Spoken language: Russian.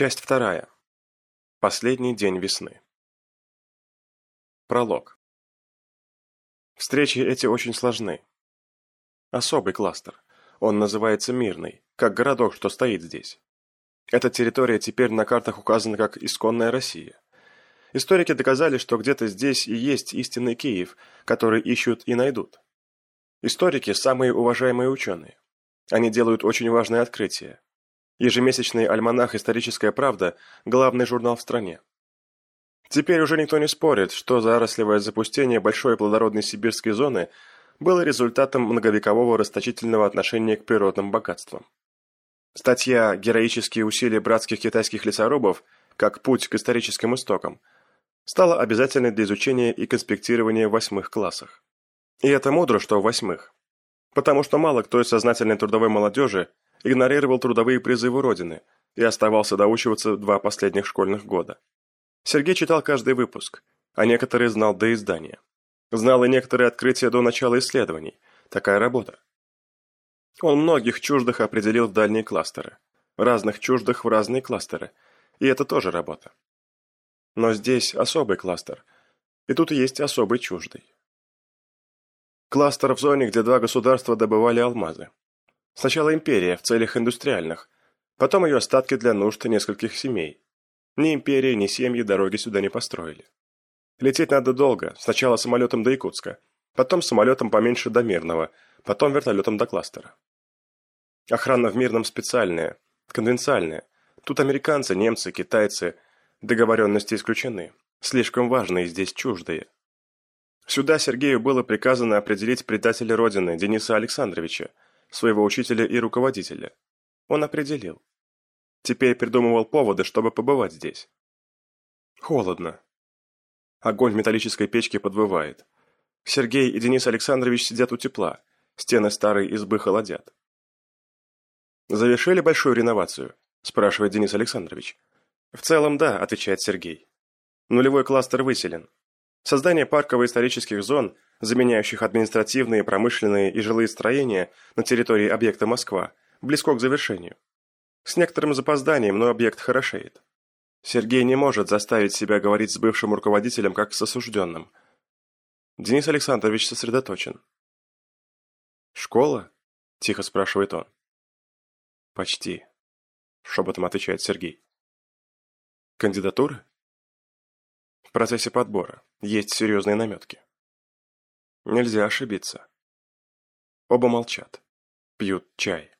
Часть вторая. Последний день весны. Пролог. Встречи эти очень сложны. Особый кластер. Он называется Мирный, как городок, что стоит здесь. Эта территория теперь на картах указана как исконная Россия. Историки доказали, что где-то здесь и есть истинный Киев, который ищут и найдут. Историки – самые уважаемые ученые. Они делают очень важные открытия, Ежемесячный альманах «Историческая правда» – главный журнал в стране. Теперь уже никто не спорит, что заросливое запустение большой плодородной сибирской зоны было результатом многовекового расточительного отношения к природным богатствам. Статья «Героические усилия братских китайских лесорубов. Как путь к историческим истокам» стала обязательной для изучения и конспектирования в восьмых классах. И это мудро, что в восьмых. Потому что мало кто из сознательной трудовой молодежи игнорировал трудовые призывы Родины и оставался доучиваться два последних школьных года. Сергей читал каждый выпуск, а некоторые знал до издания. Знал и некоторые открытия до начала исследований. Такая работа. Он многих чуждых определил в дальние кластеры, разных чуждых в разные кластеры, и это тоже работа. Но здесь особый кластер, и тут есть особый чуждый. Кластер в зоне, где два государства добывали алмазы. Сначала империя в целях индустриальных, потом ее остатки для нужд нескольких семей. Ни империя, ни семьи дороги сюда не построили. Лететь надо долго, сначала самолетом до Якутска, потом самолетом поменьше до Мирного, потом вертолетом до кластера. Охрана в Мирном специальная, конвенциальная. Тут американцы, немцы, китайцы. Договоренности исключены. Слишком важные здесь чуждые. Сюда Сергею было приказано определить предателя Родины Дениса Александровича, своего учителя и руководителя. Он определил. Теперь придумывал поводы, чтобы побывать здесь. Холодно. Огонь в металлической печке подвывает. Сергей и Денис Александрович сидят у тепла. Стены старой избы холодят. «Завершили большую реновацию?» – спрашивает Денис Александрович. «В целом, да», – отвечает Сергей. Нулевой кластер выселен. Создание парково-исторических зон – заменяющих административные, промышленные и жилые строения на территории объекта Москва, близко к завершению. С некоторым запозданием, но объект хорошеет. Сергей не может заставить себя говорить с бывшим руководителем как с осужденным. Денис Александрович сосредоточен. «Школа?» – тихо спрашивает он. «Почти», – шепотом отвечает Сергей. «Кандидатуры?» В процессе подбора есть серьезные наметки. Нельзя ошибиться. Оба молчат. Пьют чай.